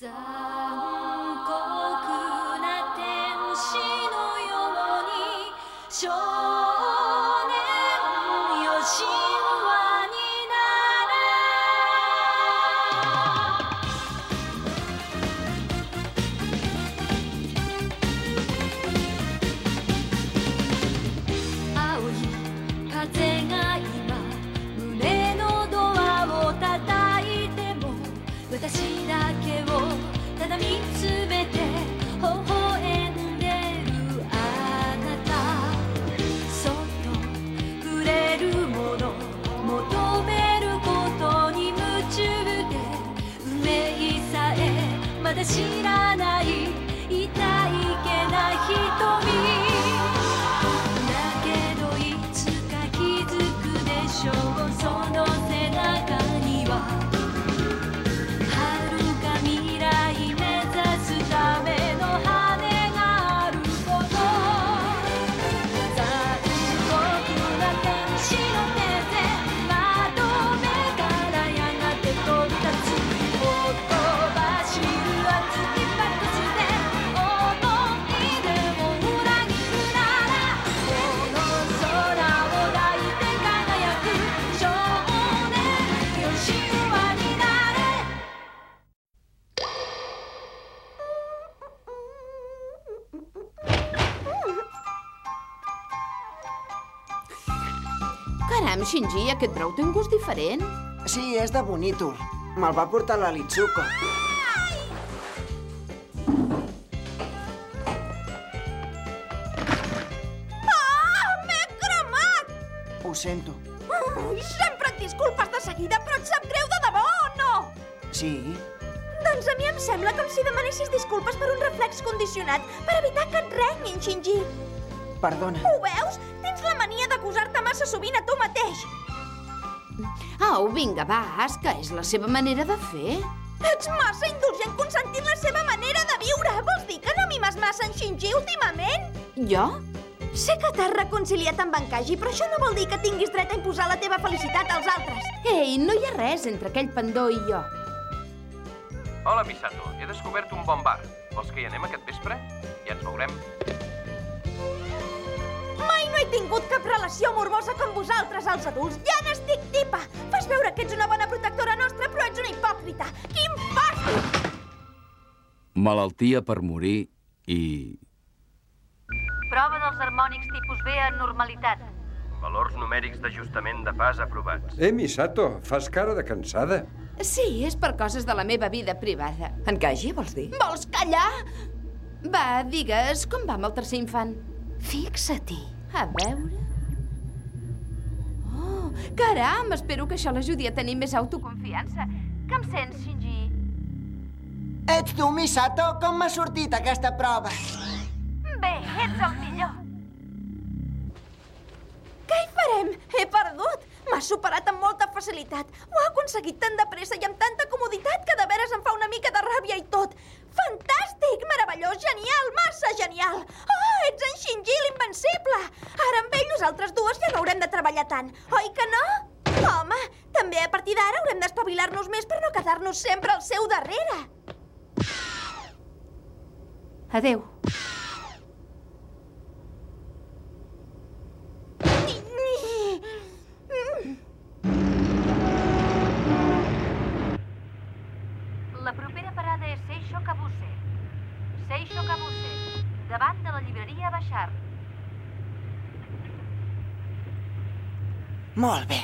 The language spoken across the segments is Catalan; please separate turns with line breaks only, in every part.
残酷な天使のようにまだ知らない痛いけな瞳
Caram, Shinji, aquest brou té un gust diferent.
Sí, és de Bonitur. Me'l va portar la Litsuko.
Ah, m'he cremat!
Ho sento.
Sempre et disculpes de seguida, però et sap greu de debò o no?
Sí?
Doncs a mi em sembla com si demanessis disculpes per un reflex condicionat per evitar que et renyin, Shinji.
Perdona.
Ho veus? Mania d'acusar-te massa sovint a tu mateix.
Au, vinga, va, Aska, és la seva manera de fer.
Ets massa indulgent consentint la seva manera de viure. Vols dir que no mimes massa en Shinji últimament?
Jo?
Sé que t'has reconciliat amb en Kaji, però això no vol dir que tinguis dret a imposar la teva felicitat als altres.
Ei, no hi ha res entre aquell pendó i jo.
Hola, Misato. He descobert un bon bar. Vols que hi anem aquest vespre? Ja ens veurem.
Tingut cap relació morbosa com vosaltres, els adults. Ja n'estic tipa. Fas veure que ets una bona protectora nostra, però ets una hipòcrita. Quin fàstic!
Malaltia per morir i...
Prova dels harmònics tipus B en normalitat.
Valors numèrics d'ajustament de pas aprovats.
Eh, Misato, fas cara de cansada.
Sí, és per coses de la meva vida privada.
En Kaji, vols dir?
Vols callar? Va, digues, com va amb el tercer infant?
Fixa-t'hi.
A veure... Oh, caram, espero que això l'ajudi a tenir més autoconfiança.
Que em sents, Shinji?
Ets tu, Misato? Com m'ha sortit aquesta prova?
Bé, ets el millor.
Què hi farem? He perdut. M'ha superat amb molta facilitat. Ho ha aconseguit tan de pressa i amb tanta comoditat que de veres em fa una mica de ràbia i tot. Fantàstic! Meravellós! Genial! Massa genial! Oh, ets en Shinji, l'invencible! Ara amb ell nosaltres dues ja no haurem de treballar tant, oi que no? Home, també a partir d'ara haurem d'espavilar-nos més per no quedar-nos sempre al seu darrere.
Adeu.
Molt bé.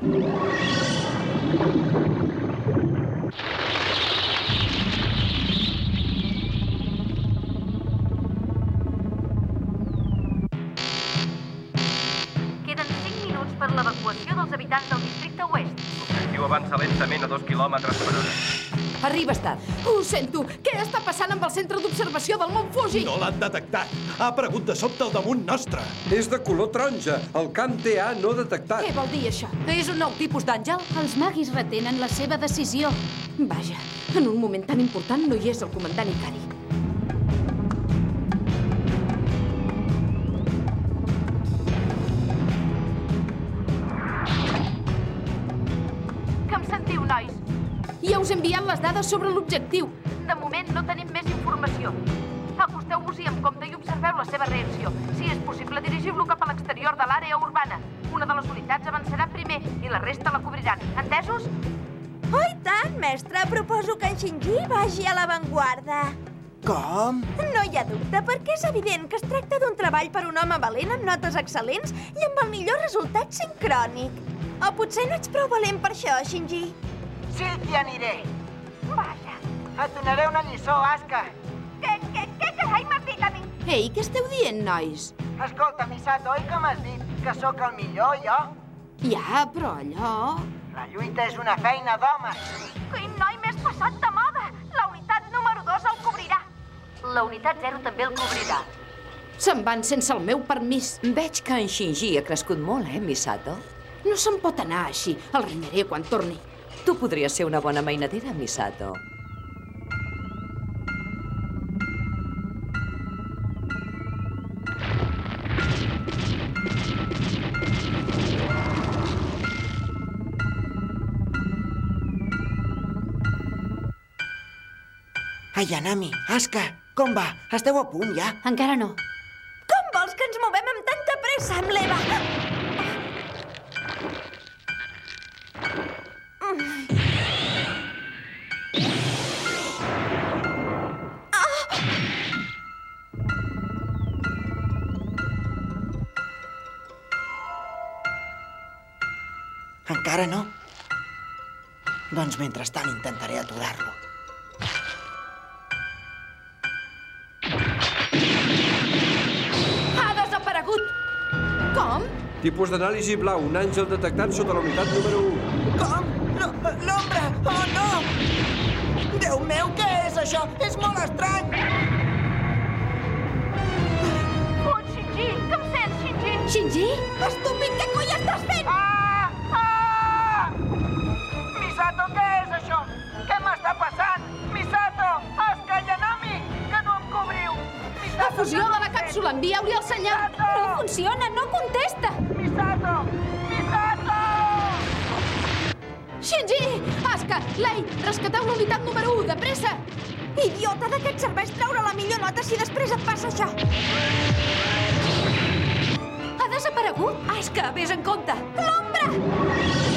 Queden
massa lentament a dos quilòmetres per hora.
Arribes tard. Ho sento. Què està passant amb el centre d'observació del Mont Fuji?
No l'han detectat. Ha aparegut de sobte al damunt nostre.
És de color taronja. El camp TA no detectat.
Què vol dir això?
És un nou tipus d'àngel?
Els maguis retenen la seva decisió. Vaja, en un moment tan important no hi és el comandant Ikari. Les dades sobre l'objectiu.
De moment no tenim més informació. Acosteu-vos-hi amb compte i observeu la seva reacció. Si és possible, dirigiu-lo cap a l'exterior de l'àrea urbana. Una de les unitats avançarà primer i la resta la cobriran. Entesos?
Oh, i tant, mestre. Proposo que en Shinji vagi a l'avantguarda.
Com?
No hi ha dubte, perquè és evident que es tracta d'un treball per un home valent amb notes excel·lents i amb el millor resultat sincrònic. O potser no ets prou valent per això, Shinji.
Sí, t'hi aniré. Et donaré una lliçó, Aska.
Què, què, què carai m'has dit a mi?
Ei, què esteu dient, nois?
Escolta, Misato, oi que m'has dit que sóc el millor, jo?
Ja, però allò...
La lluita és una feina d'homes.
Quin noi més passat de moda! La unitat número 2 el cobrirà. La unitat 0 també el cobrirà.
Se'n van sense el meu permís.
Veig que en Shinji ha crescut molt, eh, Misato?
No se'n pot anar així. El renyaré quan torni.
Tu podries ser una bona mainadera, Misato.
Ayanami, Aska, com va? Esteu a punt, ja?
Encara no.
Com vols que ens movem amb tanta pressa amb l'Eva?
Encara no? Doncs mentrestant intentaré aturar-lo.
Tipus d'anàlisi blau, un àngel detectat sota la unitat número 1.
Com? No, L'ombra! Oh, no! Déu meu, què és això? És molt estrany!
Fot, Shinji! Que em sents, Shinji?
Shinji?
Estúpid, què coi estàs fent?
Ah! Ah! Misato, què és això? Què m'està passant? Misato! Aska Yanami! Que no em cobriu! Misato,
La fusió de la càpsula, envieu-li el senyal.
No funciona, no contesta.
Misato! Misato!
Shinji! Aska! Lei! Rescateu la unitat número 1, de pressa!
Idiota, de què et serveix treure la millor nota si després et passa això?
Ha desaparegut? Aska, vés en compte!
L'ombra! Déu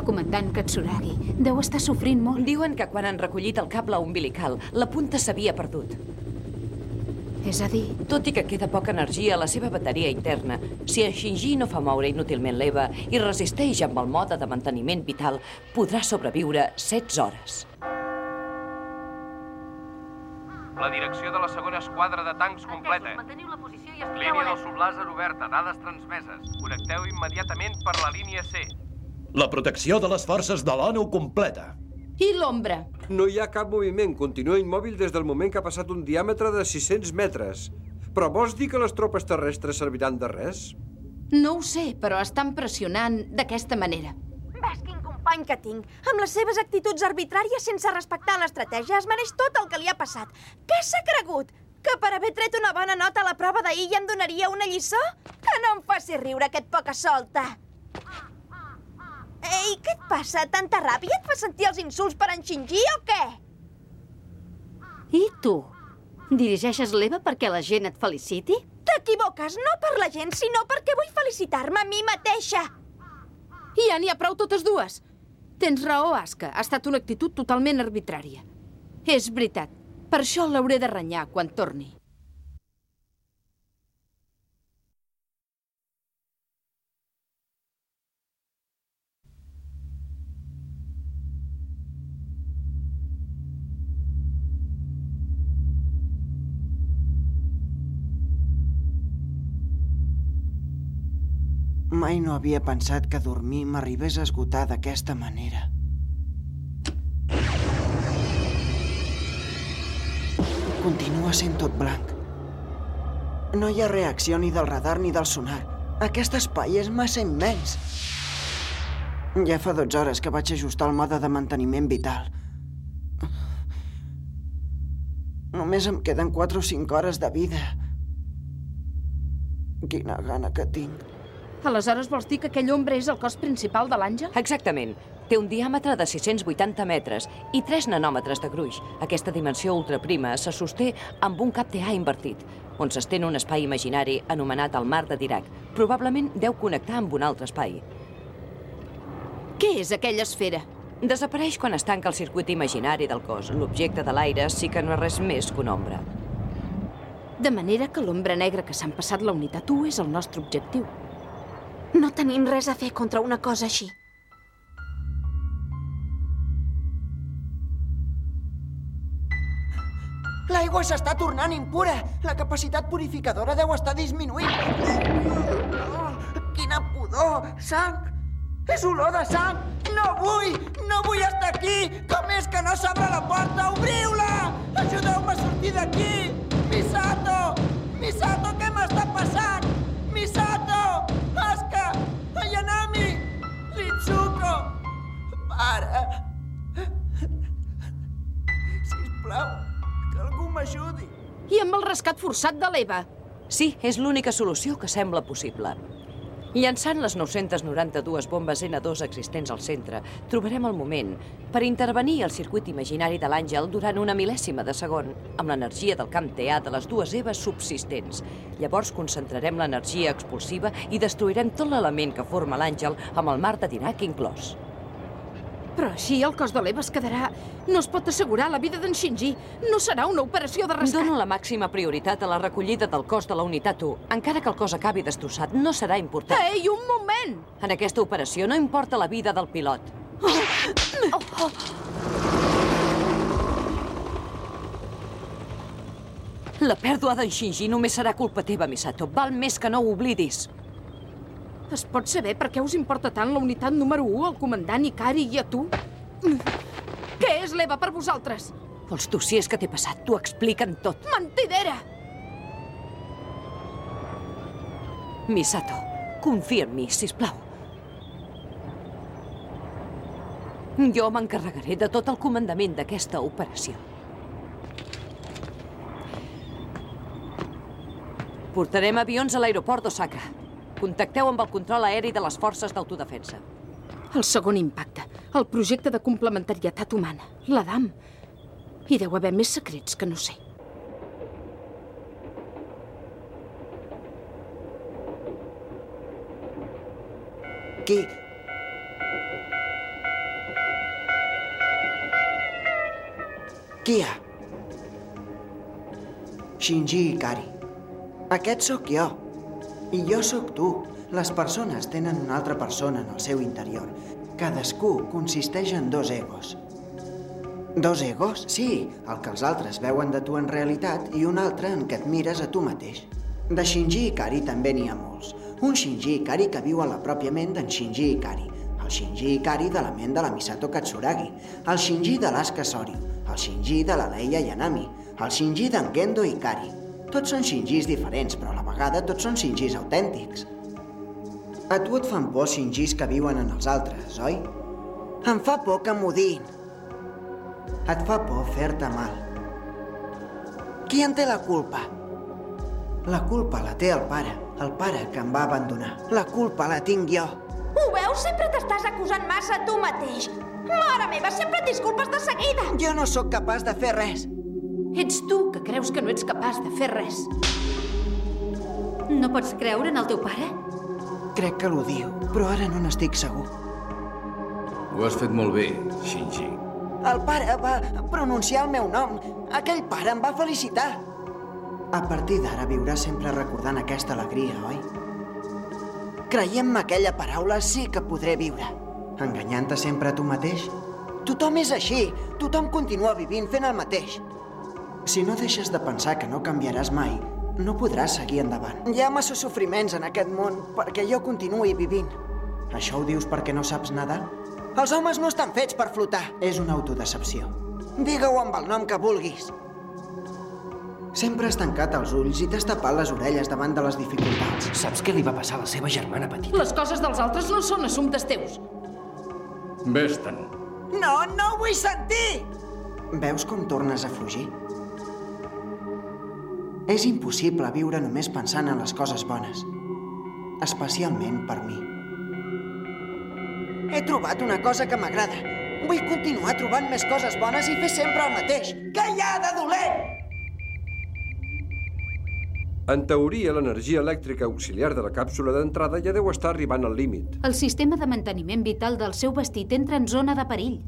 Pobre comandant Katsuragi, deu estar sofrint molt.
Diuen que quan han recollit el cable umbilical, la punta s'havia perdut.
És a dir,
Tot i que queda poca energia a la seva bateria interna, si en Shinji no fa moure inútilment l'Eva i resisteix amb el mode de manteniment vital, podrà sobreviure 16 hores.
La direcció de la segona esquadra de tancs completa.
Manteniu la posició i estigueu
Línia del sublàser oberta, dades transmeses. Connecteu immediatament per la línia C.
La protecció de les forces de l'ONU completa.
i l'ombra?
No hi ha cap moviment. Continua immòbil des del moment que ha passat un diàmetre de 600 metres. Però vols dir que les tropes terrestres serviran de res?
No ho sé, però estan pressionant d'aquesta manera.
Ves quin company que tinc. Amb les seves actituds arbitràries sense respectar l'estratègia es mereix tot el que li ha passat. Què s'ha cregut? Que per haver tret una bona nota a la prova d'ahir ja em donaria una lliçó? Que no em faci riure aquest poca solta. Ei, què et passa? Tanta ràbia et fa sentir els insults per en Shinji o què?
I tu? Dirigeixes l'Eva perquè la gent et feliciti?
T'equivoques, no per la gent, sinó perquè vull felicitar-me a mi mateixa.
I ja n'hi ha prou totes dues. Tens raó, Aska. Ha estat una actitud totalment arbitrària. És veritat. Per això l'hauré de renyar quan torni.
Mai no havia pensat que dormir m'arribés a esgotar d'aquesta manera. Continua sent tot blanc. No hi ha reacció ni del radar ni del sonar. Aquest espai és massa immens. Ja fa 12 hores que vaig ajustar el mode de manteniment vital. Només em queden 4 o 5 hores de vida. Quina gana que tinc.
Aleshores vols dir que aquell ombra és el cos principal de l'àngel?
Exactament. Té un diàmetre de 680 metres i 3 nanòmetres de gruix. Aquesta dimensió ultraprima se sosté amb un cap TA invertit, on s'estén un espai imaginari anomenat el Mar de Dirac. Probablement deu connectar amb un altre espai.
Què és aquella esfera?
Desapareix quan es tanca el circuit imaginari del cos. L'objecte de l'aire sí que no és res més que una ombra.
De manera que l'ombra negra que s'han passat la unitat 1 és el nostre objectiu.
No tenim res a fer contra una cosa així.
L'aigua s'està tornant impura. La capacitat purificadora deu estar disminuint. Oh, quina pudor! Sang! És olor de sang! No vull! No vull estar aquí! Com és que no s'obre la porta? Obriu-la! Ajudeu-me a sortir d'aquí! Misato! Misato, què m'està passant? Pare! Sisplau, que algú m'ajudi.
I amb el rescat forçat de l'Eva.
Sí, és l'única solució que sembla possible. Llançant les 992 bombes N2 existents al centre, trobarem el moment per intervenir al circuit imaginari de l'Àngel durant una mil·lèsima de segon amb l'energia del camp TA de les dues Eves subsistents. Llavors concentrarem l'energia expulsiva i destruirem tot l'element que forma l'Àngel amb el mar de Dirac inclòs.
Però així el cos de l'Eva es quedarà... No es pot assegurar la vida d'en Shinji. No serà una operació de rescat.
Dono la màxima prioritat a la recollida del cos de la unitat 1. Encara que el cos acabi destrossat, no serà important.
Ei, un moment!
En aquesta operació no importa la vida del pilot. La pèrdua d'en Shinji només serà culpa teva, Misato. Val més que no ho oblidis.
Es pot saber per què us importa tant la unitat número 1, el comandant Ikari i a tu? Què és l'Eva per vosaltres?
Els dossiers que t'he passat t'ho expliquen tot.
Mentidera!
Misato, confia en mi, sisplau. Jo m'encarregaré de tot el comandament d'aquesta operació. Portarem avions a l'aeroport d'Osaka. Contacteu amb el control aeri de les forces d'autodefensa.
El segon impacte, el projecte de complementarietat humana, la DAM. Hi deu haver més secrets que no sé.
Qui? Qui hi ha? Shinji Ikari. Aquest sóc jo. I jo sóc tu. Les persones tenen una altra persona en el seu interior. Cadascú consisteix en dos egos. Dos egos? Sí, el que els altres veuen de tu en realitat i un altre en què et mires a tu mateix. De Shinji Ikari també n'hi ha molts. Un Shinji Ikari que viu a la pròpia ment d'en Shinji Ikari. El Shinji Ikari de la ment de la Misato Katsuragi. El Shinji de l'Asuka Soryu. El Shinji de la Leia Yanami. El Shinji d'en Gendo Ikari. Tots són Shinjis diferents, però a la vegada tots són Shinjis autèntics. A tu et fan por Shinjis que viuen en els altres, oi? Em fa por que m'odin. Et fa por fer-te mal. Qui en té la culpa? La culpa la té el pare, el pare que em va abandonar. La culpa la tinc jo.
Ho veu? Veus, sempre t'estàs acusant massa a tu mateix. Mare meva, sempre et disculpes de seguida.
Jo no sóc capaç de fer res.
Ets tu que creus que no ets capaç de fer res.
No pots creure en el teu pare?
Crec que l'odio, però ara no n'estic segur.
Ho has fet molt bé, Shinji.
El pare va pronunciar el meu nom. Aquell pare em va felicitar. A partir d'ara viuràs sempre recordant aquesta alegria, oi? Creient-me aquella paraula sí que podré viure. Enganyant-te sempre a tu mateix? Tothom és així. Tothom continua vivint fent el mateix. Si no deixes de pensar que no canviaràs mai, no podràs seguir endavant. Hi ha massa sofriments en aquest món perquè jo continuï vivint. Això ho dius perquè no saps nedar? Els homes no estan fets per flotar. És una autodecepció. Digue-ho amb el nom que vulguis. Sempre has tancat els ulls i t'has tapat les orelles davant de les dificultats.
Saps què li va passar a la seva germana petita?
Les coses dels altres no són assumptes teus.
Vés-te'n.
No, no ho vull sentir! Veus com tornes a fugir? És impossible viure només pensant en les coses bones. Especialment per mi. He trobat una cosa que m'agrada. Vull continuar trobant més coses bones i fer sempre el mateix. Què hi ha de dolent?
En teoria, l'energia elèctrica auxiliar de la càpsula d'entrada ja deu estar arribant al límit.
El sistema de manteniment vital del seu vestit entra en zona de perill.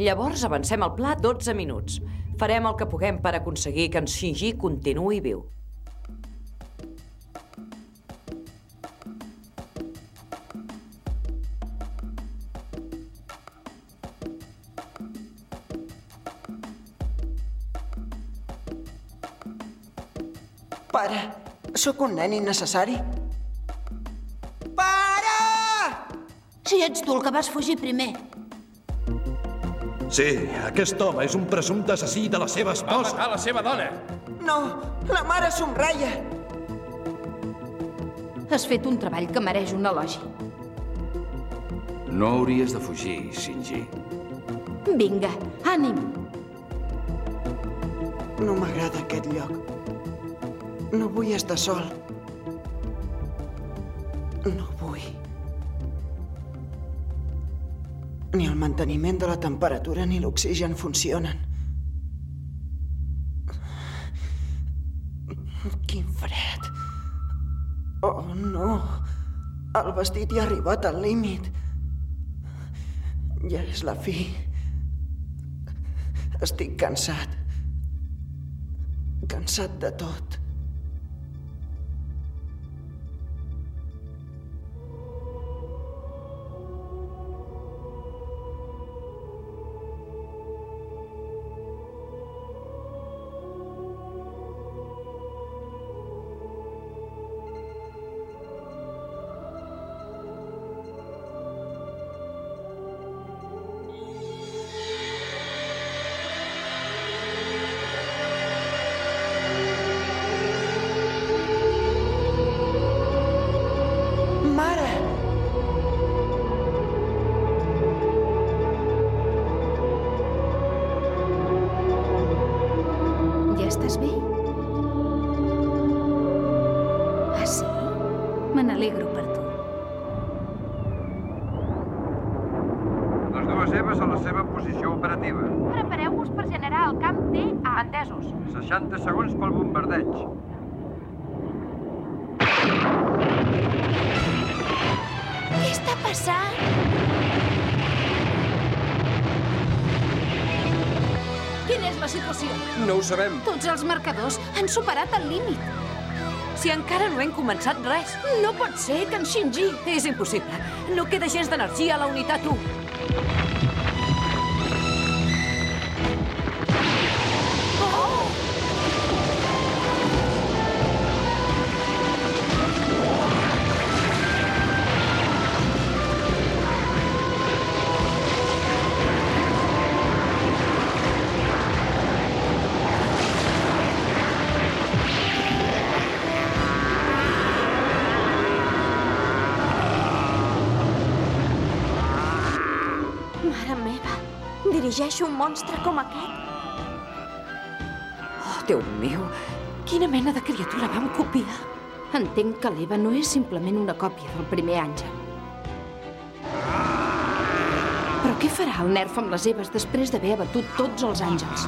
Llavors avancem al pla 12 minuts. Farem el que puguem per aconseguir que en Shinji continuï viu.
Pare, sóc un nen innecessari? Pare!
Si ets tu el que vas fugir primer.
Sí, aquest home és un presumpte assassí de la seva
Va
esposa.
matar la seva dona.
No, la mare somreia.
Has fet un treball que mereix un elogi.
No hauries de fugir, Shinji.
Vinga, ànim.
No m'agrada aquest lloc. No vull estar sol. No vull. Ni el manteniment de la temperatura ni l'oxigen funcionen. Quin fred. Oh, no. El vestit ja ha arribat al límit. Ja és la fi. Estic cansat. Cansat de tot.
Estàs bé? Ah, sí? Me n'alegro per tu.
Les dues Eves a la seva posició operativa.
Prepareu-vos per generar el camp T a entesos.
60 segons pel bombardeig. No ho sabem.
Tots els marcadors han superat el límit.
Si encara no hem començat res.
No pot ser que en Shinji...
És impossible. No queda gens d'energia a la unitat 1.
Dirigeixo un monstre com aquest?
Oh, Déu meu, quina mena de criatura vam copiar?
Entenc que l'Eva no és simplement una còpia del primer àngel. Què farà el nerf amb les Eves després d'haver abatut tots els àngels?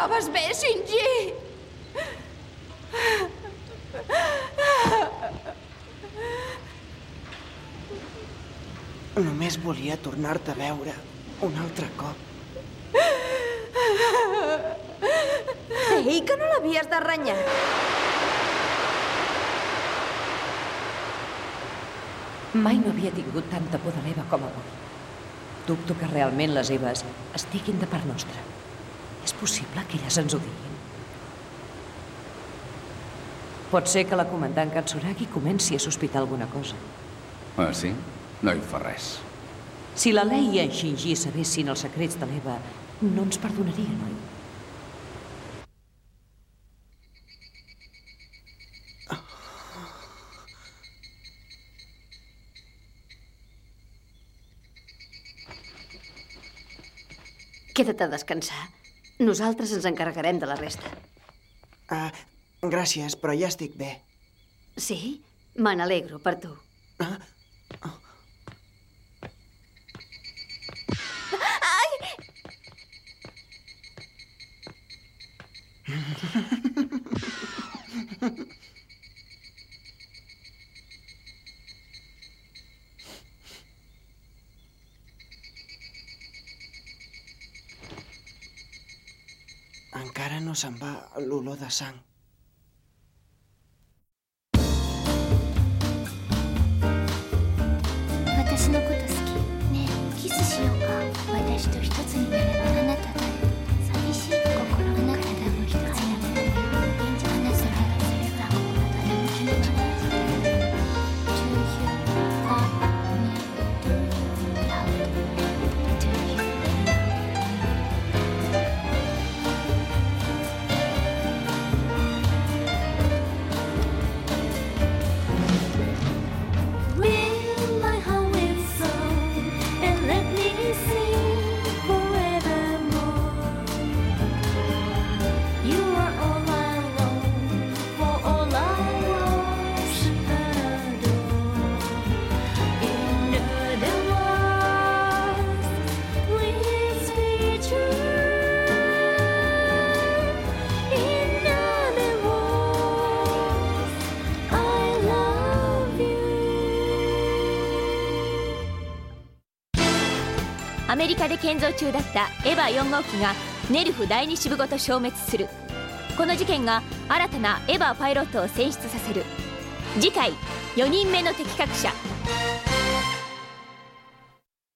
Trobes bé, Shinji?
Només volia tornar-te a veure un altre cop.
Ei, que no l'havies de renyar.
Mai no havia tingut tanta por de l'Eva com avui. Dubto que realment les Eves estiguin de part nostra. Possible que elles ens odiïn? Pot ser que la comandant Katsuragi comenci a sospitar alguna cosa.
Ah, sí? No hi fa res.
Si la Lei i en Shinji sabessin els secrets de l'Eva, no ens perdonarien, oi?
Queda't a descansar. Nosaltres ens encarregarem de la resta.
Ah, gràcies, però ja estic bé.
Sí? Me n'alegro per tu.
Ai!
Encara no se'n va l'olor de
リカで建造中だったエヴァ4号機がネルフ第2支部ごと消滅する。この事件が新たなエヴァパイロットを選出させる。次回4人目の的確者